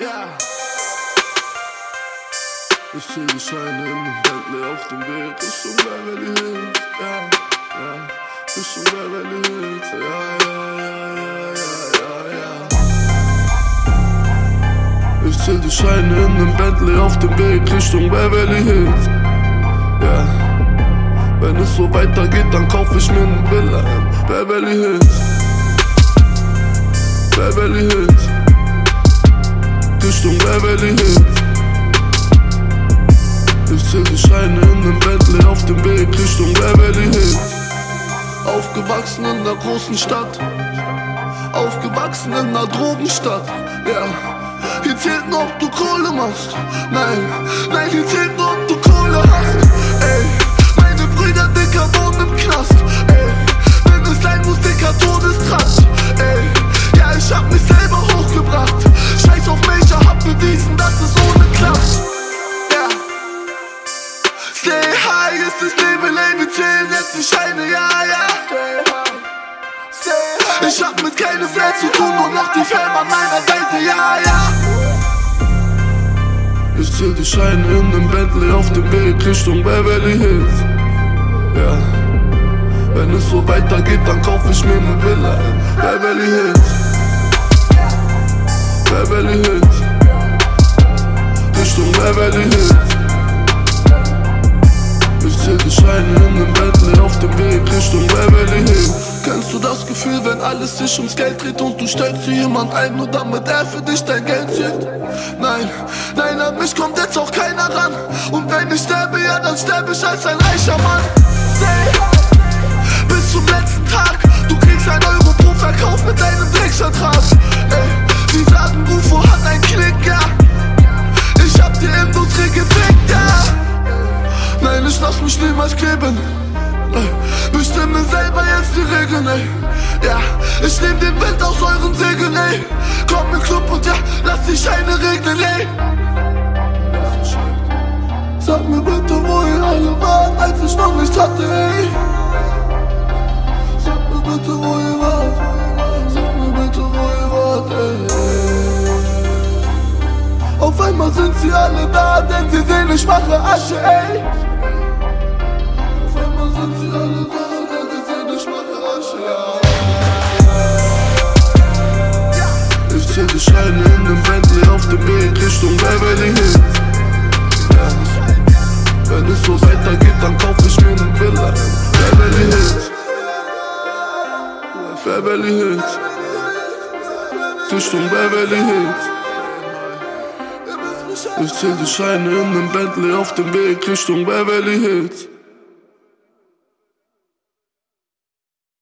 Ich sehe die Scheine in dem Bentley auf dem Weg Richtung Beverly Hills, ja, ja. Richtung Beverly Hills, ja, ja, ja, ja, ja, ja. Ich zähl die Scheine in dem Bentley auf dem Weg Richtung Beverly Hills, ja. Wenn es so weitergeht, dann kauf ich mir eine Villa in Beverly Hills. Beverly Hills. Richtung Beverly Hills. Ich zähl die Scheine in dem Bentley auf dem Weg Richtung Beverly Hills. Aufgewachsen in der großen Stadt. Aufgewachsen in der Drogenstadt. Ja. Yeah. Hier zählt nur, ob du Kohle machst. Nein, nein, hier zählt nur, ob du Kohle hast. Das Leben, zählen jetzt die Scheine, ja, ja. Ich hab mit keinem Flair zu tun und noch die Fam an meiner Seite, ja, ja. Ich zähl die Scheine in nem Bentley auf dem Weg Richtung Beverly Hills. Ja. Wenn es so weitergeht, dann kauf ich mir ne Villa in Beverly Hills. Beverly Hills. Richtung Beverly Hills. Richtung Beverly Hills. Kennst du das Gefühl, wenn alles sich ums Geld dreht und du stellst für jemand ein, nur damit er für dich dein Geld zählt? Nein, nein, an mich kommt jetzt auch keiner ran. Und wenn ich sterbe, ja, dann sterbe ich als ein reicher Mann. Say, bis zum letzten Tag, du kriegst ein Euro pro Verkauf mit deinem Drecksvertrag. Ey, sie sagen, UFO hat ein Klick, ja. Ich hab die Industrie gefickt, ja. Nein, ich lass mich niemals kleben. Bestimme selber jetzt die Regeln, ey. Ja, ich nehm den Wind aus euren Segeln, ey. Komm im Club und ja, lass die Scheine regnen, ey. Sag mir bitte, wo ihr alle wart, als ich noch nichts hatte, ey. Sag mir bitte, wo ihr wart. Sag mir bitte, wo ihr wart, ey. Auf einmal sind sie alle da, denn sie sehen, ich mache Asche, ey. Ich Scheine in dem Bentley auf dem Weg Richtung Beverly Hills. Ja. Wenn es so weitergeht, dann kauf ich mir ne Villa Beverly Hills. Beverly Hills. Richtung Beverly Hills. Ich zähl die Scheine in nem Bentley auf dem Weg Richtung Beverly Hills.